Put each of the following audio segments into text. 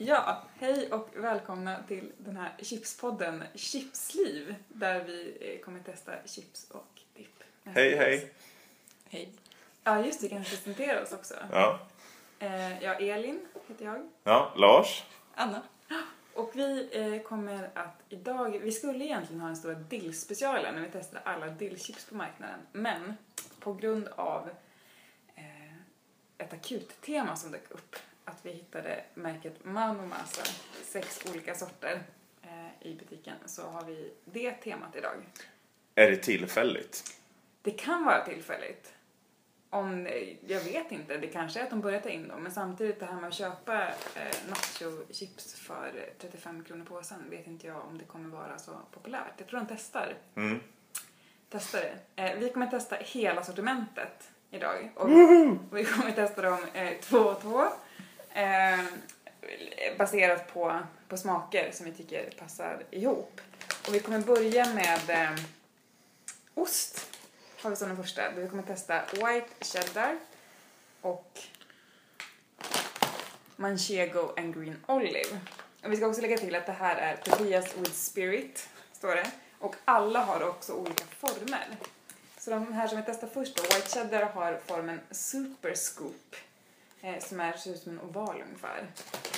Ja, hej och välkomna till den här chipspodden Chipsliv där vi eh, kommer testa chips och dipp. Hej, hej. Hej. Ja, just det, kan presentera oss också. Ja. Eh, ja, Elin heter jag. ja, Lars. Anna. Och vi eh, kommer att idag, vi skulle egentligen ha en stor dillspecialen när vi testade alla dillchips på marknaden. Men på grund av ett akuttema som dök upp, att vi hittade märket Mano Masa, sex olika sorter eh, i butiken, så har vi det temat idag. Är det tillfälligt? Det kan vara tillfälligt. Om, jag vet inte, det kanske är att de börjar ta in dem. Men samtidigt det här med att köpa eh, nacho-chips för eh, 35 kronor påsen vet inte jag om det kommer vara så populärt. Jag tror de testar. Mm. testar det. Eh, vi kommer testa hela sortimentet idag. Och vi kommer testa dem eh, två och två. Eh, baserat på, på smaker som vi tycker passar ihop. Och vi kommer börja med eh, ost. Har vi som den första. Vi kommer testa white cheddar och manchego and green olive. Och vi ska också lägga till att det här är tortillas with spirit, står det. Och alla har också olika former. Så de här som vi testar först då, white cheddar har formen super scoop. Eh, som är, ser ut som en oval ungefär.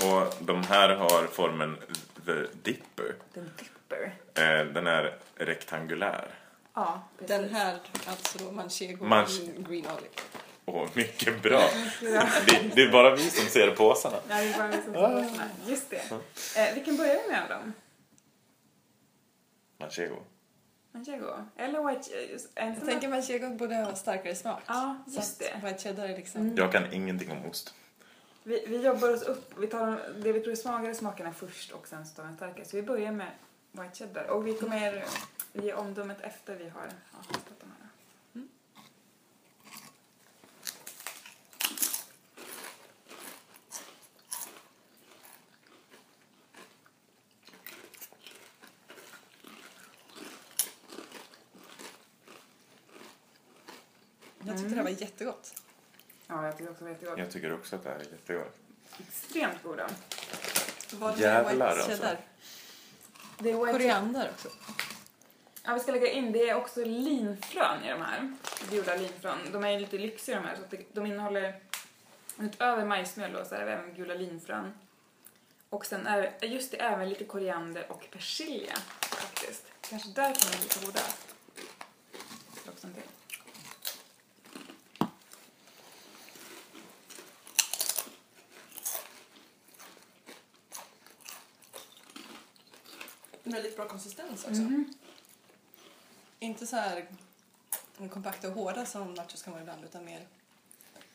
Och de här har formen The Dipper. Den dipper. Eh, den är rektangulär. Ja, precis. Den här, alltså då manchego Manch- green, olive. Åh, mycket bra. Ja. Vi, det är bara vi som ser påsarna. Ja, det är bara vi som ska lyssna. Just det. Eh, vilken börjar vi med av dem? Manchego. Manchego? Eller white... eh, En Jag tänker manchego borde ha starkare smak. Ja, just det. White cheddar är liksom... Mm. Jag kan ingenting om ost. Vi, vi jobbar oss upp. Vi tar de- det vi tror är svagare smakerna först och sen så tar vi den starkare. Så vi börjar med white cheddar. Och vi kommer ge omdömet efter vi har ja, testat de här. Jag tyckte det här var jättegott. Ja, jag tycker också det var jättegott. Jag tycker också att det här är jättegott. Extremt goda. Vad Jävlar, white alltså. cheddar? Det är white. Koriander också. Ja, vi ska lägga in, det är också linfrön i de här. Gjorda linfrön. De är lite lyxiga de här så att det- de innehåller utöver majsmjöl då, så är det även gula linfrön. Och sen är just det, även lite koriander och persilja faktiskt. Kanske därför de är lite goda. Också en till. Väldigt bra konsistens också. Mhm. Inte så här kompakta och hårda som nachos kan vara ibland utan mer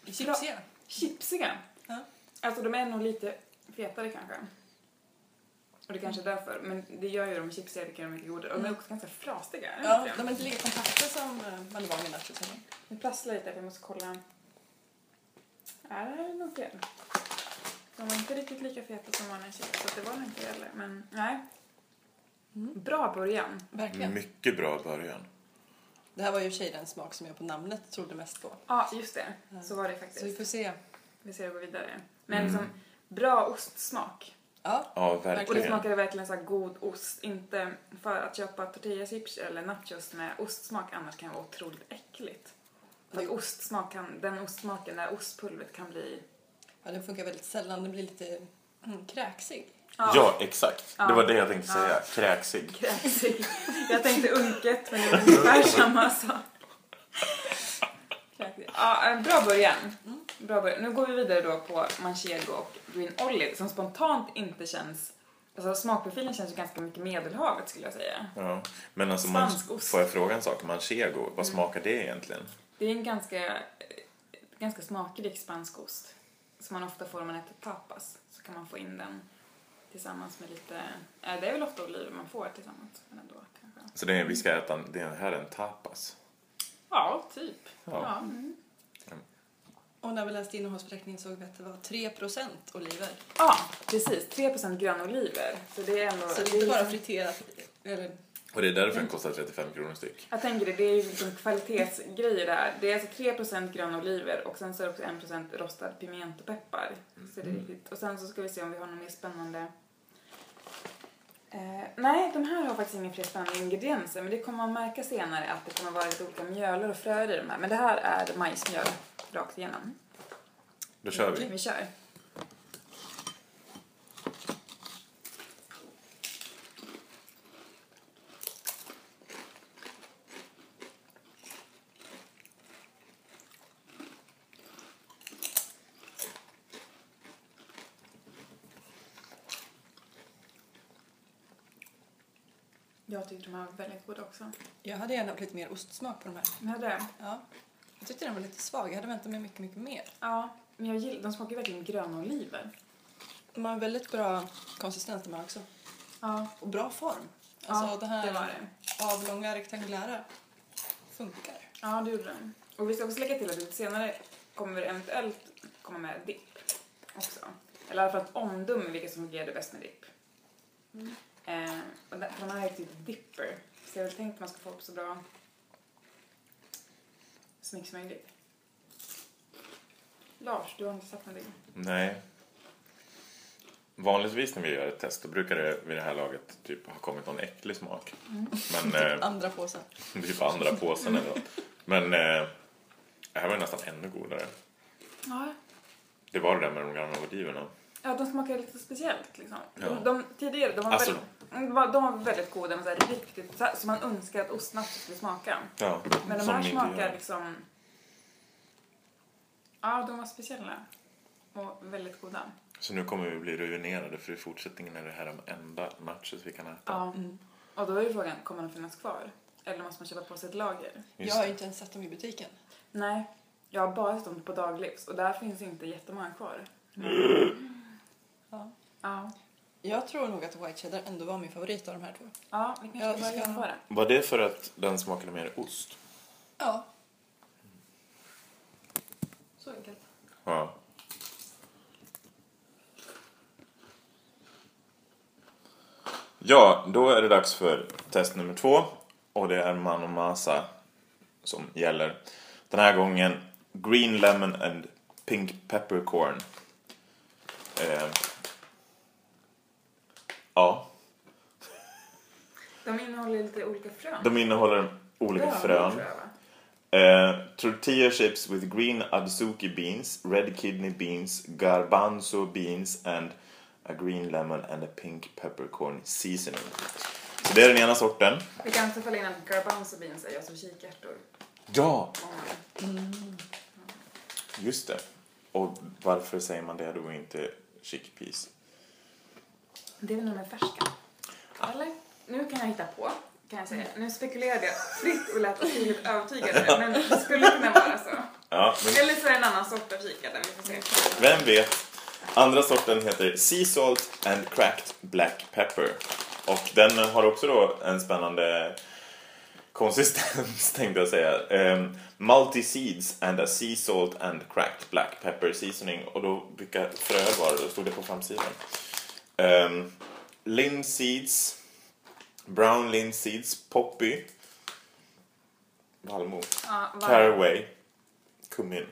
chipsiga. Chipsiga. Ja. Alltså de är nog lite fetare kanske. Och det kanske är därför. Men det gör ju de chipsiga tycker jag är mycket godare. Och de är också ganska frasiga. de Ja, det? de är inte lika kompakta som man är van vid nachos. Nu prasslar lite, jag måste kolla. Är det något fel? De var inte riktigt lika feta som vanliga chips, så det var inte heller. Men nej. Mm. Bra början. Verkligen. Mycket bra början. Det här var ju i och för sig den smak som jag på namnet trodde mest på. Ja, just det. Ja. Så var det Så vi faktiskt. får se. Vi ser gå vidare. Men Mm. liksom, bra ostsmak. Ja, Ja, Och det verkligen. smakade verkligen så här god ost. Inte för att köpa tortillachips eller nachos med ostsmak annars kan vara otroligt äckligt. För att Det- ostsmak kan, den ostsmaken, det här ostpulvret kan bli... ja, den funkar väldigt sällan. Den blir lite mm, kräksig. Ja, exakt. Ja. Det var det jag tänkte Ja. säga. Kräksig. Kräksig. Jag tänkte unket, men det är ungefär samma sak. Ja, bra början. Bra början. Nu går vi vidare då på manchego och green olive som spontant inte känns... Alltså smakprofilen känns ju ganska mycket medelhavet skulle jag säga. Ja. Men alltså, man, får jag fråga en sak? Manchego, vad smakar det egentligen? Det är en ganska, eh, ganska smakrik spansk ost som man ofta får om man äter tapas. Så kan man få in den tillsammans med lite... eh, Det är väl ofta oliver man får tillsammans, men ändå kanske. Så det är, vi ska äta, det här är en tapas. Ja, typ. Ja. Ja. mm. Och när vi läste innehållsförteckningen såg vi att det var 3% oliver. Ja, precis. 3% gröna oliver. Så det är ändå... Så det är inte bara friterat eller Och det är därför den kostar 35 kronor styck. Jag tänker det, det är ju liksom kvalitetsgrejer det här. Det är alltså 3% gröna oliver och sen så är det också 1% rostad piment och peppar. Så det är riktigt. Och sen så ska vi se om vi har något mer spännande. Eh, nej, de här har faktiskt inga fler spännande ingredienser men det kommer man märka senare att det kommer vara lite olika mjöler och fröer i de här. Men det här är majsmjöl rakt igenom. Då kör vi. Vi kör. Tyckte de här var väldigt goda också. Jag hade gärna haft lite mer ostsmak på de här. Men hade det? Ja. Jag tyckte den var lite svag. Jag hade väntat mig mycket, mycket mer. Ja, men jag gillar, de smakar verkligen gröna oliver. De har väldigt bra konsistens de här också. Ja, Och bra form. Alltså ja det här det var det. avlånga rektangulära funkar. Ja, det gjorde den. Och vi ska också lägga till att lite senare kommer vi eventuellt komma med dipp också. Eller i alla fall ett omdöme vilka som fungerade bäst med dipp. Eh, och den den här är typ dipper. Så jag har tänkt att man ska få upp så bra smink som möjligt. Lars, du har inte sagt någonting? Nej. Vanligtvis när vi gör ett test då brukar det vid det här laget typ ha kommit någon äcklig smak. Men eh, Andra påsen. typ andra påsen eller något. Men eh, det här var nästan ännu godare. Ja. Det var det där med de gröna oliverna. Ja, de smakar lite speciellt liksom. Ja. De, de tidigare, de var, Alltså- väldigt, de, var, de var väldigt goda, men så här, riktigt, så här, som man önskar att ostnaps skulle smaka. Ja, Men de här smakar liksom... Ja, de var speciella. Och väldigt goda. Så nu kommer vi bli ruinerade för i fortsättningen är det här de enda nachos vi kan äta. Ja. Och då är ju frågan, kommer de finnas kvar? Eller måste man köpa på sig ett lager? Just jag har det. ju inte ens sett dem i butiken. Nej, jag har bara sett dem på Daglivs och där finns inte jättemånga kvar. Ja. Ja, Jag tror nog att White Cheddar ändå var min favorit av de här två. ja vi kanske Jag ska börja jämföra. Var det för att den smakade mer ost? Ja. Så enkelt. Ja. Ja, då är det dags för test nummer två. Och det är Mano Masa som gäller. Den här gången Green Lemon and Pink Peppercorn. Eh, ja, De innehåller lite olika frön. de innehåller olika Bönor, frön. tror jag, va? Eh, tortilla chips with green adzuki beans, red kidney beans, garbanzo beans and a green lemon and a pink peppercorn seasoning. Så det är den ena sorten. Vi kan också fälla in att garbanzo beans är alltså kikärtor. Ja, man- just det. Och varför säger man det då inte chickpeas? Det är väl de är färska? Eller? Nu kan jag hitta på, kan jag säga. Nu spekulerade jag fritt och lät otroligt övertygande, men det skulle kunna vara så. Ja, men Eller så är det en annan sort av kikärtor, vi får se. vem vet? Andra sorten heter Sea Salt and Cracked Black Pepper. Och den har också då en spännande konsistens tänkte jag säga. Um, multi seeds and a sea salt and cracked black pepper seasoning. Och då, vilka fröer var det? Då stod det på framsidan. Um, linseeds, brown linseeds, poppy, vallmo, Ja, var... caraway, kummin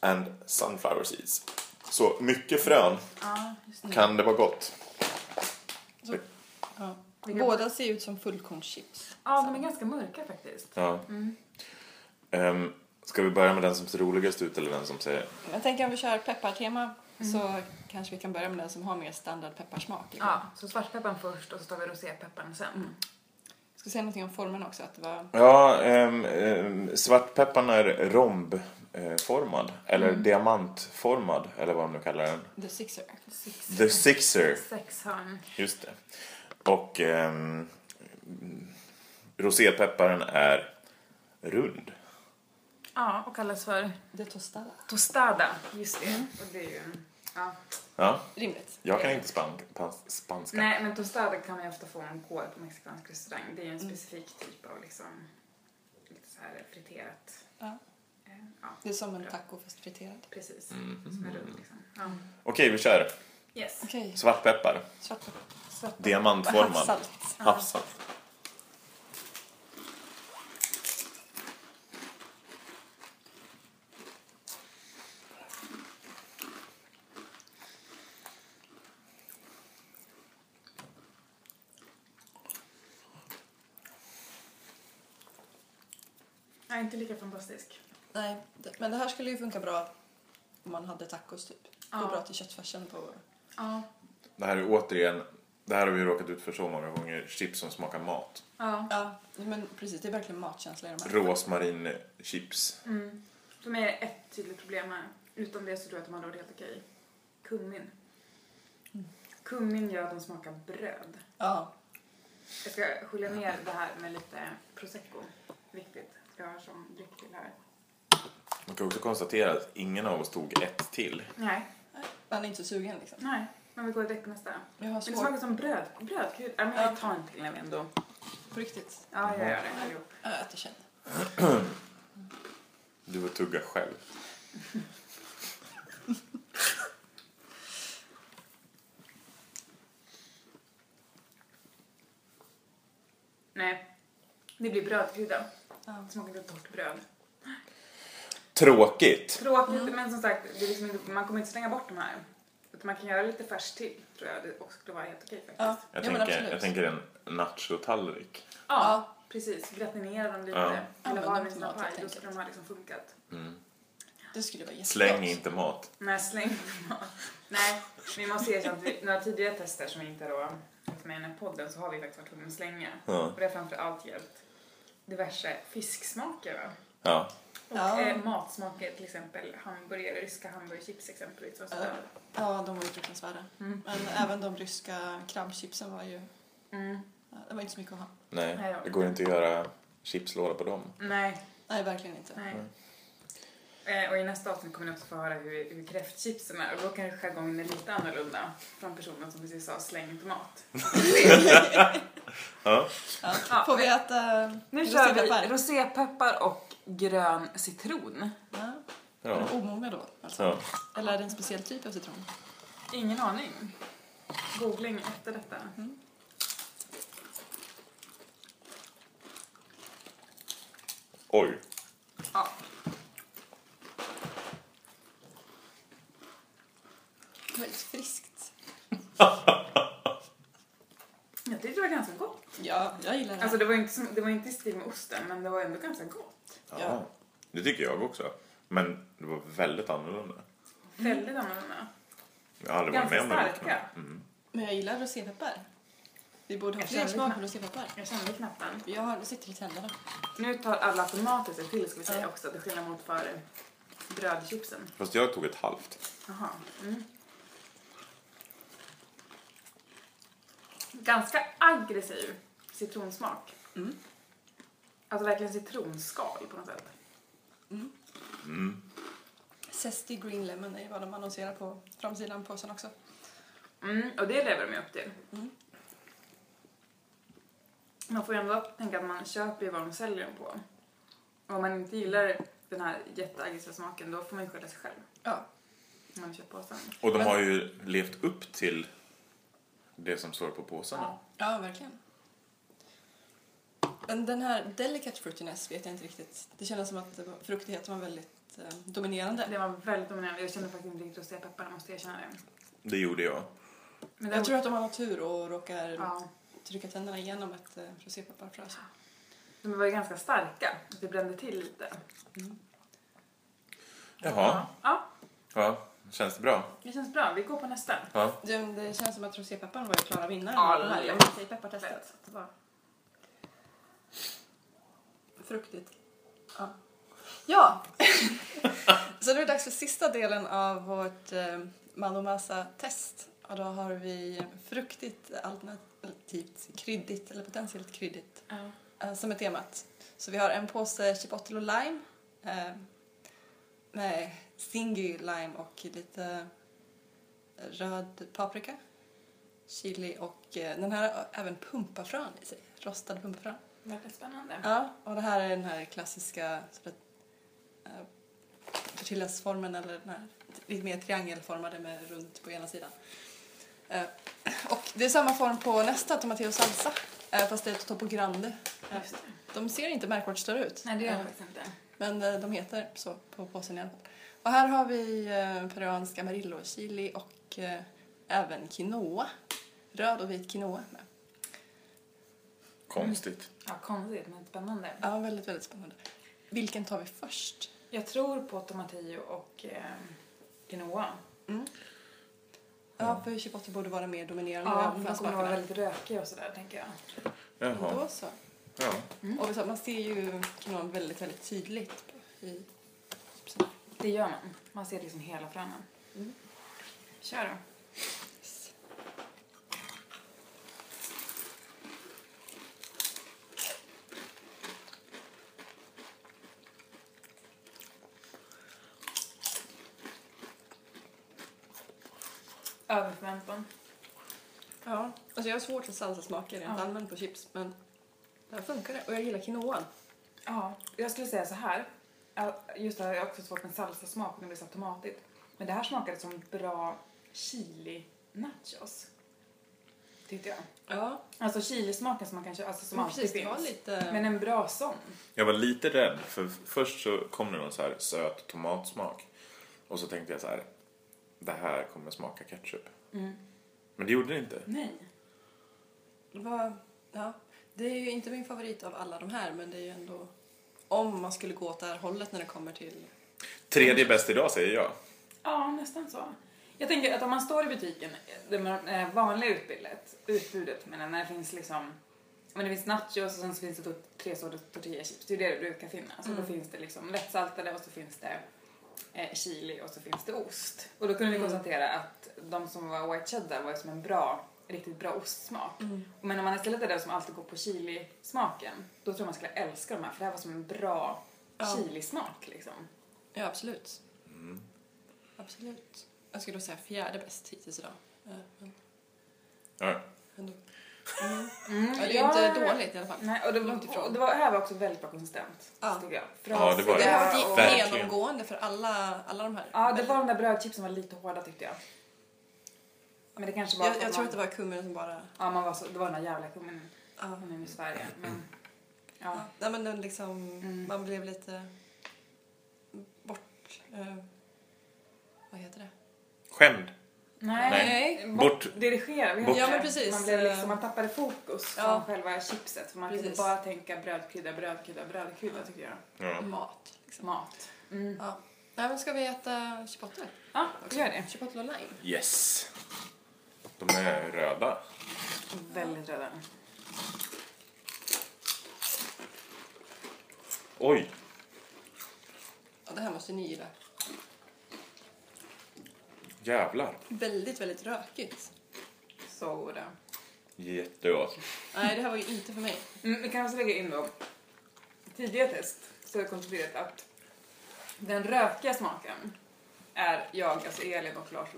and sunflower seeds. Så mycket frön. Just det. Kan det vara gott? Så, ja. Båda ser ut som fullkornschips. ja, de är ganska mörka faktiskt. Ja. Ehm, ska vi börja med den som ser roligast ut eller den som ser... Jag tänker om vi kör peppartema så kanske vi kan börja med den som har mer standard pepparsmak. Ja, så svartpepparn först och så tar vi rosépepparn sen. Jag ska säga någonting om formen också. Att det var... Ja, um, um, svartpepparn är rombformad. eller diamantformad, eller vad de nu kallar den. The Sixer. Six, The Sixer, sex hörn. just det. Och um, rosépepparn är rund. Ja, och kallas för The Tostada. tostada. Just det. Och det är ju... Ja. Ja, Rimligt. jag kan inte span pan- spanska. Nej, men tostada kan man ju ofta få om går på mexikansk restaurang. Det är ju en specifik typ av liksom lite så här friterat. Ja. eh, Ja, Det är som en taco fast friterad. precis. Som är rund liksom. Ja. Okej, vi kör. Yes. Okej, Svartpeppar, svartpeppar. Svart. diamantformad. Havssalt. Havssalt. Nej, inte lika fantastisk. Nej, det, men det här skulle ju funka bra om man hade tacos typ. Ja. går bra till köttfärsen på... Ja. Det här är återigen, det här har vi råkat ut för så många gånger, chips som smakar mat. Ja. Ja, men precis. Det är verkligen matkänsla i de här. Rosmarinchips. Mm. Mig är ett tydligt problem här. Utom det så tror jag att de hade varit helt okej. Kummin. Kummin gör att de smakar bröd. Ja, Jag ska skölja ner det här med lite prosecco. Viktigt. Jag har som dryck till här. Man kan också konstatera att ingen av oss tog ett till. Nej, man är inte så sugen liksom. nej. Men vi går direkt på nästa. Jag har Men det smakar som bröd. Brödkryd. Ja, men Ja. jag tar en till när vi ändå... på riktigt. Ja, jag gör det. allihop. Jag äter sen. Du får tugga själv. Nej. Det blir brödkrydda. Smakar lite torrt bröd. Tråkigt. Tråkigt, men som sagt, det är liksom inte, man kommer inte slänga bort de här. Utan man kan göra lite färs till, tror jag. Det också skulle vara helt okej faktiskt. Ja, Jag, ja tänker, jag tänker en nachotallrik. Ja, Ja. precis. Gratinera dem lite. Ja. Eller ha dem i sina mat, paj. Då skulle de ha liksom funkat. Mm. Det skulle vara jättegott. Släng inte mat. Nej, släng inte mat. Nej, vi måste erkänna att vi, några tidigare tester som vi inte haft med i den här podden så har vi faktiskt varit tvungna att slänga. Ja. Och det har framför allt hjälpt diverse fisksmaker va? Ja. Och Ja. eh, matsmaker, till exempel hamburgare, ryska hamburgerchips exempelvis. Och Ja. de var ju fruktansvärda. Mm. Men även de ryska krabbchipsen var ju... Mm. Det var inte så mycket att ha. Nej, det går inte att göra chipslåda på dem. Nej, Nej, verkligen inte. nej. Eh, och i nästa avsnitt kommer ni också få höra hur, hur kräftchipsen är. Och då kanske jargongen är lite annorlunda från personen som precis sa släng inte mat. Ja. Ja. Får vi äta Nu kör vi rosépeppar? och grön citron. Ja. Ja. Är den omogna då? Alltså. ja. Eller är det en speciell typ av citron? Ingen aning. Googling efter detta. Oj. Väldigt friskt. Jag tyckte det var ganska gott. Ja, jag gillar det. Alltså det var inte, som, det var inte i stil med osten, men det var ändå ganska gott. Ja. Ja. Det tycker jag också. Men det var väldigt annorlunda. Väldigt annorlunda. Jag har aldrig varit Ganska med om det starka. Mm. Men jag gillar rosépeppar. Vi borde ha Jag fler kände smak på knappt. rosépeppar. Jag kände knappen. Jag har, det sitter i tänderna. Nu tar alla tomater sig till ska vi säga också, till skillnad mot för brödchipsen. Fast jag tog ett halvt. Jaha. Mm. Ganska aggressiv citronsmak. Mm. Alltså verkligen citronskal på något sätt. Mm. Zesty Green Lemon är vad de annonserar på framsidan på påsen också. Mm, och det lever de ju upp till. Mm. Man får ju ändå tänka att man köper ju vad de säljer dem på. Och om man inte gillar den här jätteaggressiva smaken då får man ju skylla sig själv. Ja. Om man köper påsen. Och de har ju levt upp till det som står på påsarna. Ja, verkligen. Men den här delicate fruitiness vet jag inte riktigt. Det kändes som att fruktigheten var väldigt eh, dominerande. Det var väldigt dominerande. Jag kände faktiskt inte riktigt rosépepparna måste jag erkänna det. Det gjorde jag. Men Jag tror att de har tur och råkar Ja, trycka tänderna igenom ett eh, rosépepparfrö. så. de var ju ganska starka. Det brände till lite. Jaha. Ja, Ja. Känns det bra? det känns bra. Vi går på nästa. Ja. Det, det känns som att rosépepparn var ju klara vinnaren Ja, av det här. Jag vet, i peppartestet. Det var fruktigt. Ja. ja. så nu är det dags för sista delen av vårt eh, Malomasa-test. Och då har vi fruktigt alternativt kryddigt eller potentiellt kryddigt Ja. eh, som är temat. Så vi har en påse chipotle och lime eh, med singy lime och lite röd paprika, chili och eh, den här har även pumpafrön i sig, rostade pumpafrön. Verkar spännande. Ja, och det här är den här klassiska eh, tortillasformen eller den här lite mer triangelformade med runt på ena sidan. Eh, och det är samma form på nästa tomatillo salsa, eh, fast det är Topo Grande. Eh, de ser inte märkbart större ut. Nej, det gör Eh, jag faktiskt inte. Men eh, de heter så på påsen i alla fall. Och här har vi eh, peruansk amarillo chili och eh, även quinoa. Röd och vit quinoa med. Konstigt. Ja, konstigt men spännande. Ja, väldigt, väldigt spännande. Vilken tar vi först? Jag tror på tomatillo och eh, quinoa. Ja, för chipotle borde vara mer dominerande Ja, av de de här kommer vara väldigt rökiga och sådär tänker jag. Jaha. Då så. Ja. Och så, man ser ju quinoan väldigt, väldigt tydligt i. Det gör man. Man ser liksom hela frönen. Mm. Kör då. Över förväntan. Ja, alltså jag har svårt för salsasmaker rent Ja. allmänt på chips, men där funkar det. Och jag gillar quinoan. Ja, jag skulle säga så här. Ja, Just det, här, jag har också svårt med salsasmak när det blir så tomatigt. Men det här smakade som bra chili nachos. Tyckte jag. Ja, Alltså chilismaken som man kanske, alltså som men alltid precis. Finns. lite... Men en bra sån. Jag var lite rädd för först så kom det någon så här söt tomatsmak. Och så tänkte jag så här, det här kommer smaka ketchup. Mm. Men det gjorde det inte. Nej. Det var... Ja, det är ju inte min favorit av alla de här, men det är ju ändå... Om man skulle gå åt det här hållet när det kommer till... Tredje bäst idag säger jag. Ja, nästan så. Jag tänker att om man står i butiken, det med eh, vanliga utbudet, utbudet men när det finns liksom men det finns nachos och sen så finns det tre sorters tortillachips. Det är det det brukar finnas. Och då finns det liksom lättsaltade och så finns det eh, chili och så finns det ost. Och då kunde vi konstatera att de som var white cheddar var som en bra, riktigt bra ostsmak. Men om man istället är den som alltid går på chilismaken, då tror jag man skulle älska de här för det här var som en bra Ja. chilismak liksom. Ja, absolut. Absolut. Jag skulle då säga fjärde bäst hittills idag. Men Ja. ändå. Mm, Ja, det är ju ja, inte dåligt i alla fall. Nej, och det, Långt ifrån. och det var, här var också väldigt bra konsistent, Ja. tycker jag. Ja, det var Det det. varit och- genomgående för alla, alla de här. Ja, det var de där brödchipsen var lite hårda tyckte jag. Men det kanske var Jag, jag tror att det var kummin som bara... Ja, man var så, det var den där jävla kummin Ja. kummin i Sverige. Men, Ja. ja. Nej, men den liksom... Mm. Man blev lite... Bort... Eh, vad heter det? Skämd. Nej, Nej. bort, Bort- bort- Ja, men precis. Man, blev liksom, man tappade fokus Ja. från själva chipset. För man kunde Precis. bara tänka brödkrydda, brödkrydda, brödkrydda tycker jag. Ja. Mat. Liksom. Mat. Mm. Ja. Nej, men ska vi äta chipotle? Ja, vi gör det. Chipotle och lime. Yes. De är röda. Väldigt röda. Oj. Ja, det här måste ni gilla. Jävlar. Väldigt, väldigt rökigt. Så goda. Jättegott. Nej, det här var ju inte för mig. Mm, vi kan också lägga in då tidigare test så har jag konstaterat att den rökiga smaken är jag, alltså Elin och Lars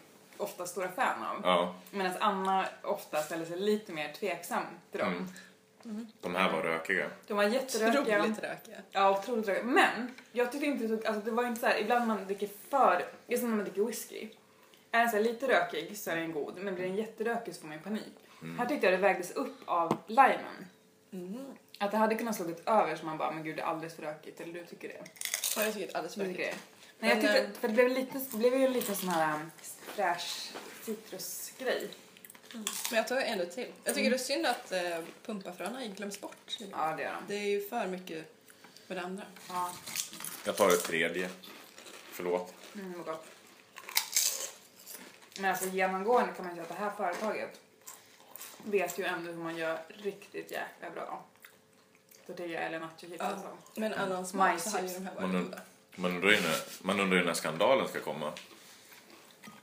ofta stora fan av. Ja. Medan Anna ofta ställer sig lite mer tveksam till dem. Mm. De här var rökiga. De var jätterökiga. Otroligt rökiga. Ja, otroligt rökiga. Men jag tyckte inte det alltså det var inte så här, ibland man dricker för, det är som när man dricker whisky. Är den så här lite rökig så är den god, men blir den jätterökig så får man ju panik. Här tyckte jag det vägdes upp av limen. Mm. Att det hade kunnat slagit över så man bara, men gud det är alldeles för rökigt. Eller du tycker det? Ja, jag tycker det är alldeles för rökigt. Det? Nej, jag tyckte, eh, för det blev, lite, det blev ju en liten sån här um, fräsch citrusgrej. Men jag tar ändå till. Jag tycker det är synd att eh, pumpafröna glöms bort. Ja, det gör de. Det är ju för mycket med det andra. Ja, Jag tar ett tredje. Förlåt. mm, vad gott. Men alltså genomgående kan man säga att det här företaget vet ju ändå hur man gör riktigt jäkla bra tortilla eller nachochips Ja. alltså. Men annan Mm. smak så hade ju de här varit goda. Man, undrar ju när, man undrar ju när skandalen ska komma.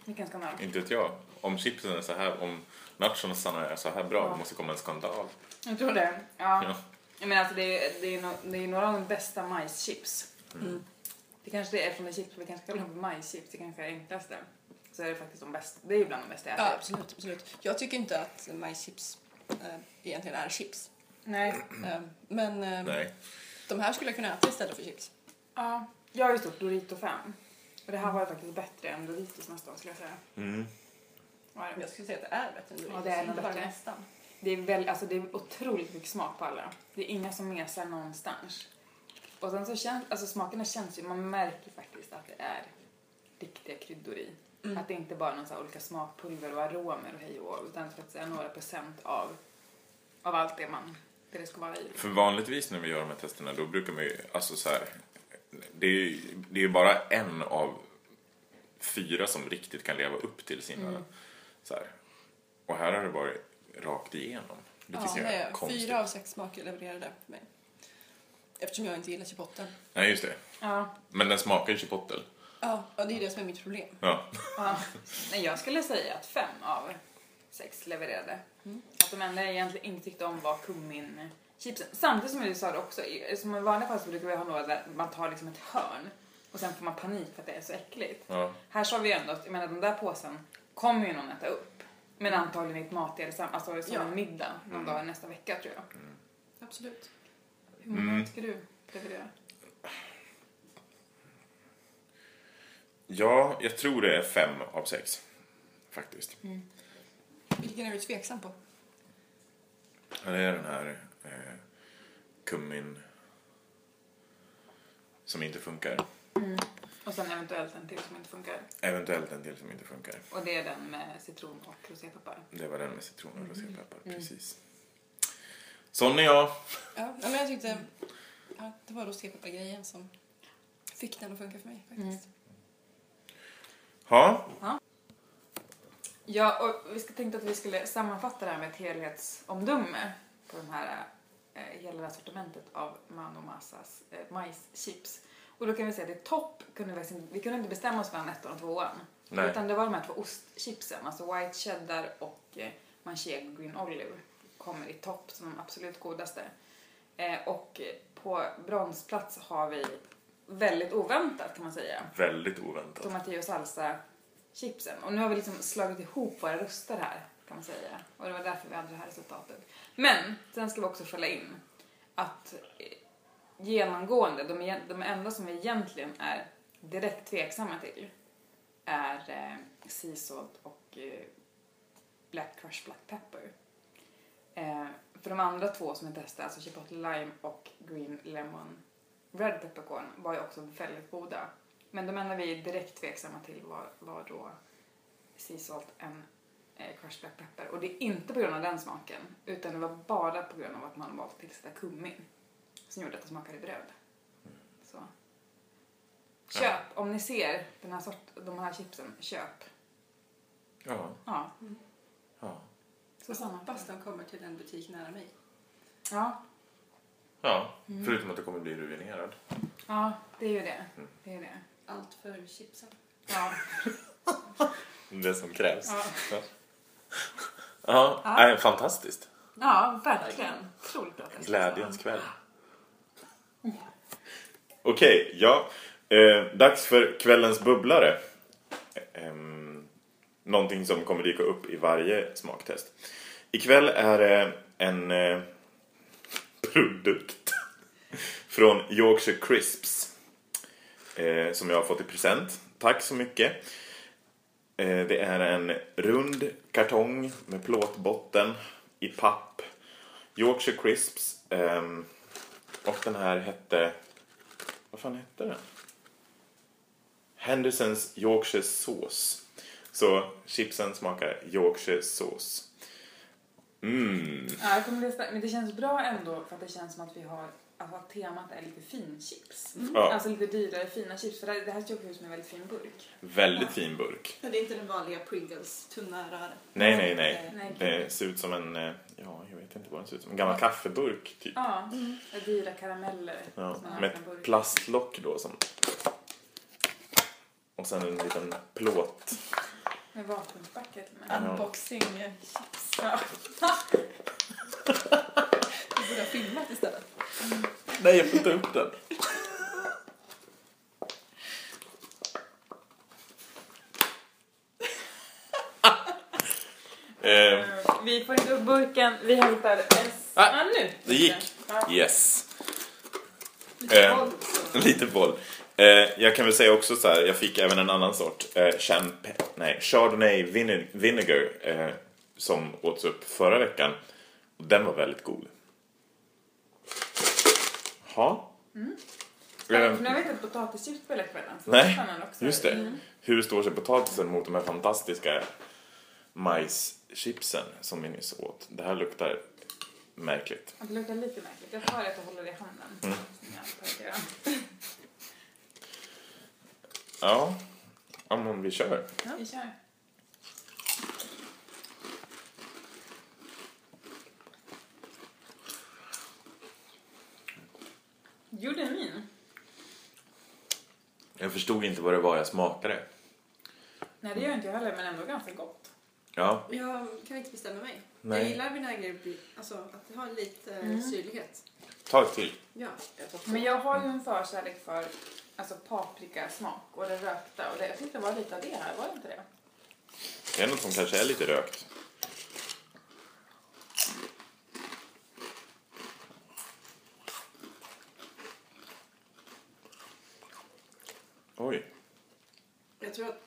Vilken skandal. Inte vet jag. Om chipsen är så här, om nachosarna är så här bra, Ja. det måste komma en skandal. Jag tror det. Ja. Ja. Jag menar alltså det är, det är, no, det är några av de bästa majschips. Mm. Det kanske det är från det chips, vi kanske kallar dem för majschips, det kanske är det enklaste. Så är det faktiskt de bästa, det är ju bland de bästa jag Ja, ätit. absolut, absolut. Jag tycker inte att majschips eh, egentligen är chips. Nej. Eh, men eh, Nej. de här skulle jag kunna äta istället för chips. Ja, jag är ju stort Dorito-fan. Och det här var faktiskt bättre än Doritos nästan skulle jag säga. Mm. Det? Jag skulle säga att det är bättre än Doritos. Ja, det är nog inte bara bättre. nästan. Det är, väl, alltså det är otroligt mycket smak på alla. Det är inga som mesar någonstans. Och sen så känns, alltså smakerna känns ju, man märker faktiskt att det är riktiga kryddor i. Mm. Att det inte bara är någon så här olika smakpulver och aromer och hej och hå, utan faktiskt är några procent av, av allt det man, det det ska vara i. För vanligtvis när vi gör de här testerna då brukar man ju, alltså så här, det är ju det är bara en av fyra som riktigt kan leva upp till sina Mm. så här. Och här har det varit rakt igenom. Det Ja, nej, fyra av sex smaker levererade för mig. Eftersom jag inte gillar chipotle. Nej, just det. Ja. Men den smakar ju chipotle. Ja, ja, det är det som är mitt problem. Ja. ja. Nej, jag skulle säga att fem av sex levererade. Att de enda jag egentligen inte tyckte om var kummin-chipsen. Samtidigt som du sa det också, som i vanliga fall så brukar vi ha några där man tar liksom ett hörn och sen får man panik för att det är så äckligt. ja. Här sa vi ju ändå att, jag menar den där påsen kommer ju någon äta upp. Men antagligen i ett sam- alltså som Ja. en middag någon dag nästa vecka tror jag. Absolut. Hur många tycker du levererar? ja, jag tror det är fem av sex. Faktiskt. Vilken är du tveksam på? Ja, det är den här eh, kummin som inte funkar. Och sen eventuellt en till som inte funkar. Eventuellt en till som inte funkar. Och det är den med citron och rosépeppar. Det var den med citron och rosépeppar, precis. Sån är jag. Ja, men jag tyckte ja, det var rosépeppargrejen som fick den att funka för mig faktiskt. Ja, Ja, och vi ska tänkte att vi skulle sammanfatta det här med ett helhetsomdöme på de här, hela det här sortimentet av Mano Masas eh, majschips. Och då kan vi säga att topp kunde vi, inte- vi kunde inte bestämma oss mellan ettan och tvåan. Nej. Utan det var de här två ostchipsen, alltså white cheddar och eh, manchego green olive kommer i topp som de absolut godaste. Eh, och eh, på bronsplats har vi väldigt oväntat kan man säga väldigt oväntat. tomatillo salsa chipsen. Och nu har vi liksom slagit ihop våra röster här kan man säga. Och det var därför vi hade det här resultatet. Men sen ska vi också fälla in att eh, genomgående, de, de enda som vi egentligen är direkt tveksamma till är eh, sea salt och eh, black Crush black pepper. Eh, för de andra två som vi testade, alltså chipotle lime och green lemon red peppercorn, var ju också väldigt goda. Men de enda vi är direkt tveksamma till var, var då sea salt and eh, crushed black pepper. Och det är inte på grund av den smaken, utan det var bara på grund av att man valt att tillsätta kummin som gjorde att det smakade bröd. Så. Köp, om ni ser den här sort, de här chipsen, köp. Ja, Ja, ja. så sammanfattar Hoppas de kommer till en butik nära mig. Ja, Ja, förutom att det kommer bli ruinerad. ja, det är ju det. Det är det. Allt för chipsen. Ja. Det som krävs. Ja. Ja, ja. Nej, fantastiskt. Ja, verkligen. Otroligt bra test. Glädjens kväll. Okej, ja. Eh, dags för kvällens bubblare. Ehm, någonting som kommer dyka upp i varje smaktest. Ikväll är det en eh, produkt från Yorkshire Crisps. Eh, som jag har fått i present. Tack så mycket. Eh, det är en rund kartong med plåtbotten i papp. Yorkshire Crisps. Ehm, och den här hette... Vad fan hette den? Hendersons Yorkshire Sauce. Så chipsen smakar Yorkshire sås. Mm. Ja, jag kommer testa. Men det känns bra ändå för att det känns som att vi har alltså att temat är lite finchips. Ja. Alltså lite dyrare fina chips. För det det här ser ut som en väldigt fin burk. Väldigt fin burk. Men det är inte den vanliga Pringles tunna röra. Nej, nej, nej. Nej. Det ser ut som en... eh, Ja, jag vet inte vad den ser ut som. En gammal kaffeburk, typ. Ja, och dyra karameller. Ja, med ett plastlock då som... Och sen en liten plåt. Med och med. Unboxing eh, chips. Ja. Du borde ha filmat istället. Nej, jag får inte upp den. eh, Vi får inte upp burken. Vi hämtar... Ah, Ah, nu! det gick. Ja. Yes. Lite Eh. Lite boll. Eh, jag kan väl säga också så här, jag fick även en annan sort. Eh, champagne, nej, Chardonnay vine- vinegar eh, som åts upp förra veckan. Och den var väldigt god. Ja. Ja, Eh, för nu har vi inte ett potatischips på hela kvällen. Så Nej, också. just det. Mm. Hur står sig potatisen mot de här fantastiska majschipsen som vi nyss åt? Det här luktar märkligt. Det luktar lite märkligt. Jag tar ett och håller det i handen. Mm. Som jag brukar göra. Ja, om vi kör. Vi kör. Gjorde en min? Jag förstod inte vad det var jag smakade. Nej, det gör inte jag heller, men ändå ganska gott. Ja, Jag kan inte bestämma mig. Nej. Jag gillar vinäger, alltså att det har lite Mm. syrlighet. ta ett till. Ja, jag. Men jag har ju en förkärlek för alltså, paprikasmak och det rökta. Och det, jag tyckte det var lite av det här, var det inte det? Det är något som kanske är lite rökt. Oj. Jag tror att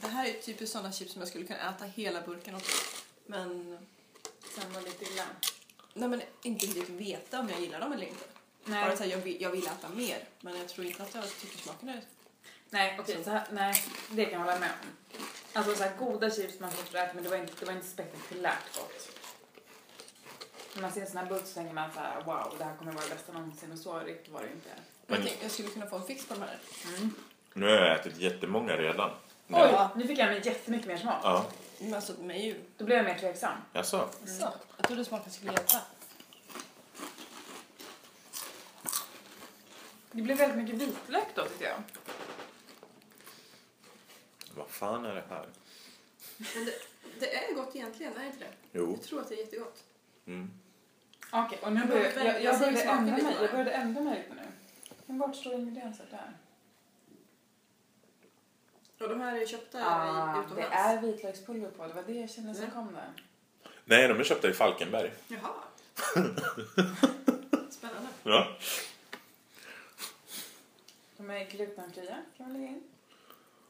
det här är typiskt sådana chips som jag skulle kunna äta hela burken också. Men, Sen var lite illa. nej men inte riktigt veta om jag gillar dem eller inte. Nej, Bara säga jag vill, jag vill äta mer. Men jag tror inte att jag tycker smaken är... nej okej, så här, nej, det kan jag hålla med om. Alltså så här, goda chips man först äter, men det var inte, det var inte spektakulärt gott. När man ser en sån här burk så tänker man så här, wow, det här kommer vara det bästa någonsin och så riktigt var det inte. Men... Jag, tänkte, jag skulle kunna få en fix på de här. Nu har jag ätit jättemånga redan. Oj, Ja. nu fick jag med jättemycket mer smak. Ja, Men alltså de är ju... Då blev jag mer tveksam. jaså? Så, jag trodde smaken skulle hjälpa. Det blev väldigt mycket vitlök då tycker jag. Vad fan är det här? Men det, det är gott egentligen, är det inte det? Jo. Jag tror att det är jättegott. Mm. Okej, och nu börjar jag, jag, säger började ändra mig. Jag började ändra mig lite nu. Men vart står ingredienser där? Och de här är köpta Ah, i det utomlands. är vitlökspulver på. Det var det jag kände som Mm. kom där. Nej, de är köpta i Falkenberg. Jaha. Spännande. Ja. Är glutenfria kan man lägga in.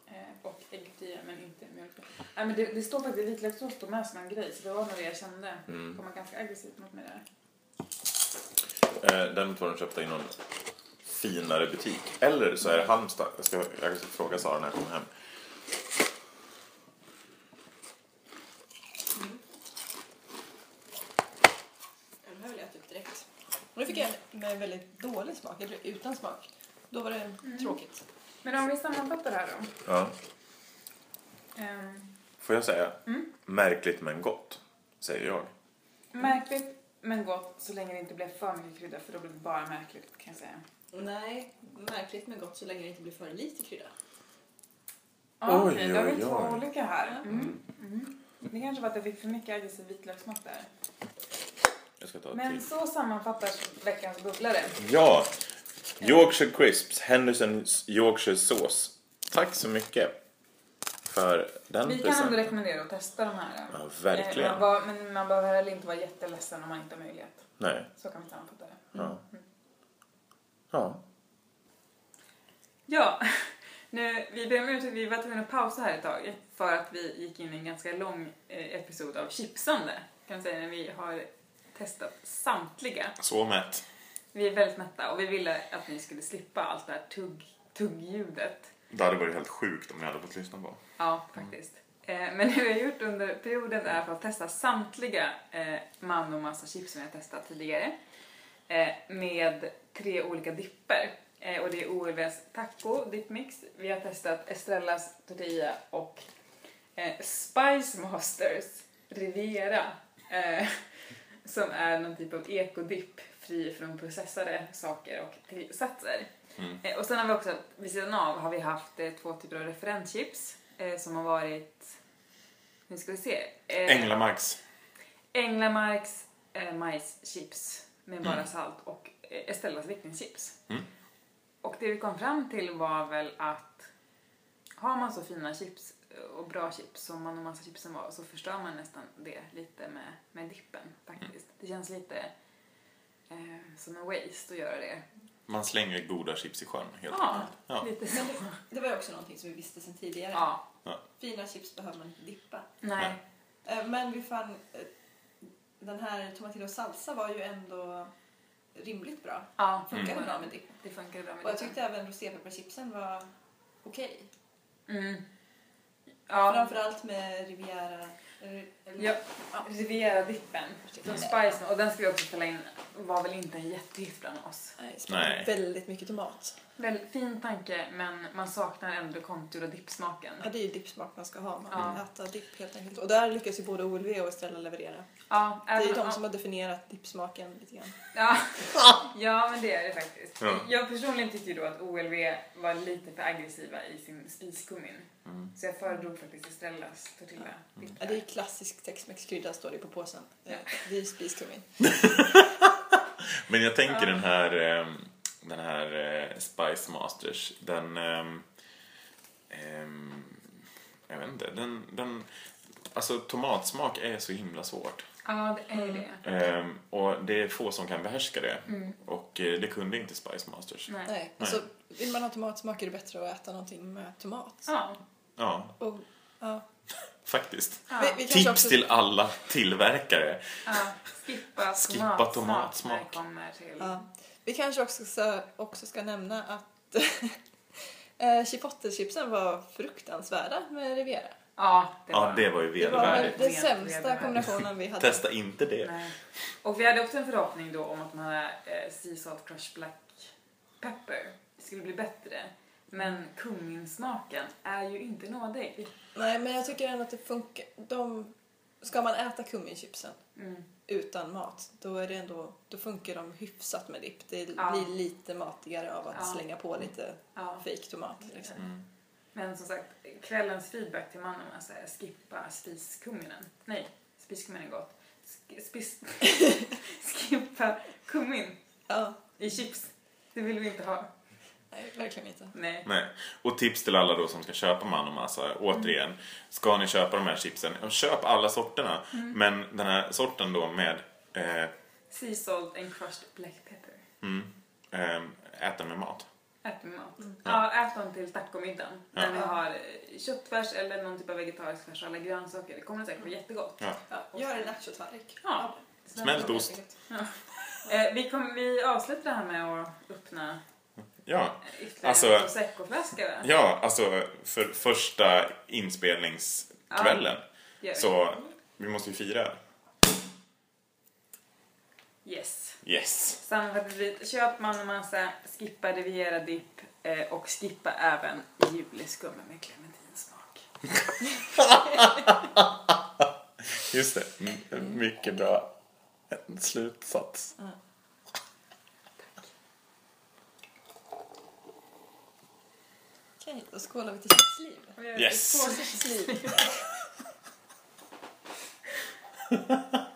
Eh, och äggfria men inte mjölkfria. Nej men det, det står faktiskt vitlökssås på med som en grej så det var nog det jag kände. Mm. Kom man ganska aggressivt mot mig där. Eh, däremot var de köpta i någon finare butik. Eller så är det Halmstad. Jag ska, jag ska fråga Sara när jag kommer hem. Den här vill jag äta upp direkt. Och nu fick jag med väldigt dålig smak, eller utan smak. Då var det tråkigt. Men om vi sammanfattar det här då. Ja. Ehm, Får jag säga? Mm. Märkligt men gott, säger jag. märkligt men gott så länge det inte blev för mycket krydda för då blir det bara märkligt kan jag säga. Nej, märkligt men gott så länge det inte blir för lite krydda. Ja, Oj, okej, då har vi två oj. olika här. Mm. Mm. Det kanske var att jag fick för mycket aggressiv vitlökssmak där. Jag ska ta ett Men till. så sammanfattas veckans bubblare. Ja! Yorkshire Crisps, Hendersons Yorkshire sås. Tack så mycket för den Vi kan ändå presenten. rekommendera att testa de här. Ja, Eh, verkligen. Man var, men man behöver heller inte vara jätteledsen om man inte har möjlighet. Nej. Så kan vi sammanfatta det. Ja. Ja. Ja, nu, vi ber om ursäkt, vi var tvungna att pausa här ett tag för att vi gick in i en ganska lång eh, episod av chipsande kan man säga när vi har testat samtliga. Så mätt. Vi är väldigt mätta och vi ville att ni skulle slippa allt det här tugg, tuggljudet. Det hade varit helt sjukt om ni hade fått lyssna på. Ja, faktiskt. Eh, men det vi har gjort under perioden är att testa samtliga eh, man och massa chips som har testat tidigare. Eh, med tre olika dipper. Och det är OLVs taco dipmix. Vi har testat Estrellas tortilla och Spice Masters Riviera. Eh, som är någon typ av ekodipp fri från processade saker och tillsatser. Mm. Eh, och sen har vi också, vid sidan av, har vi haft eh, två typer av referenschips eh, som har varit, nu ska vi se. Eh, Änglamarks. Änglamarks majschips med bara Mm. salt och Estellas vickningschips. Mm. Och det vi kom fram till var väl att har man så fina chips och bra chips som man och massa chipsen var så förstör man nästan det lite med, med dippen faktiskt. Det känns lite eh, som en waste att göra det. Man slänger goda chips i sjön helt Ja, enkelt. Ja. lite så. Det, var ju också någonting som vi visste sedan tidigare. Ja, Fina chips behöver man inte dippa. nej. Eh, Men vi fann... eh, Den här tomatillo salsa var ju ändå rimligt bra. Ja, Funkade mm. bra med dipp. Det funkar bra med Och jag tyckte även rosépepparchipsen var okej. Mm. Ja, Framförallt med Riviera... Eller, eller, ja. Riviera-dippen. Som Spice och den ska vi också ställa in var väl inte en jättehit bland oss. Nej, Nej. väldigt mycket tomat. Väldigt fin tanke, men man saknar ändå konstgjorda dippsmaken. Ja, det är ju dippsmak man ska ha. Man Ja. vill äta dipp helt enkelt. Och där lyckas ju både OLV och Estrella leverera. Ja, Det är ju de ja. som har definierat dippsmaken lite grann. Ja. ja, men det är det faktiskt. Ja. Jag personligen tyckte ju då att OLV var lite för aggressiva i sin spiskummin. Mm. Så jag föredrog faktiskt Estrellas tortilla. Ja, där. det är klassisk Tex-Mex-krydda står det på påsen. Ja. Eh, Det är spiskummin. Men jag tänker den här, ehm, den här eh, Spice Masters, den... ehm, ehm, jag vet inte, den, den... Alltså tomatsmak är så himla svårt. Ja, det är det. Ehm, och det är få som kan behärska det. Och eh, det kunde inte Spice Masters. Nej. Nej, alltså vill man ha tomatsmak är det bättre att äta någonting med tomat. Ja. Ja, Och, ja. Faktiskt. Ja. Vi, vi Tips också- till alla tillverkare. ja. Skippa, Skippa tomatsmak tomatsmak. till... Ja. Vi kanske också ska, också ska nämna att eh, chipotle-chipsen var fruktansvärda med Riviera. Ja, det var Ja, det var ju Det var vedervärdigt. den sämsta vedervärdigt. kombinationen vi hade. Testa inte det. Nej. Och vi hade också en förhoppning då om att man hade eh, Sea Salt Crush Black Pepper skulle bli bättre. Men kumminsmaken är ju inte nådig. Nej, men jag tycker ändå att det funkar. De, ska man äta kumminchipsen Mm. utan mat, då, är det ändå, då funkar de hyfsat med dipp. Det Ja. blir lite matigare av att Ja. slänga på lite Ja. fake tomat. Liksom. Mm. Men som sagt, kvällens feedback till mannen var såhär, skippa spiskumminen. Nej, spiskumminen är gott. Sk- Spis... skippa kummin Ja, i chips. Det vill vi inte ha. Nej, verkligen inte. Nej. Nej. Och tips till alla då som ska köpa man och massa. Återigen, ska ni köpa de här chipsen, ja, köp alla sorterna. Men den här sorten då med eh, Sea salt and crushed black pepper. mm, eh, ät den med mat. Ät med mat. Ja, ät dem till tacomiddagen. När Ja. ni har eh, köttfärs eller någon typ av vegetarisk färs och alla grönsaker. Det kommer säkert vara jättegott. Ja. Ja, gör en nachotallrik. Ja. Smält ost. Eh, vi, kom, vi avslutar det här med att öppna Ja, ytterligare Alltså- en prosecco-flaska. va? ja alltså för första inspelningskvällen. Vi. Så vi måste ju fira. Yes. Yes. Sammanfattningsvis, köp man en massa, skippa Riviera dipp eh, och skippa även juleskum med clementinsmak. Just det. Mm, Mycket bra slutsats. Okej, då skålar vi till sexliv. Yes. Två sexliv.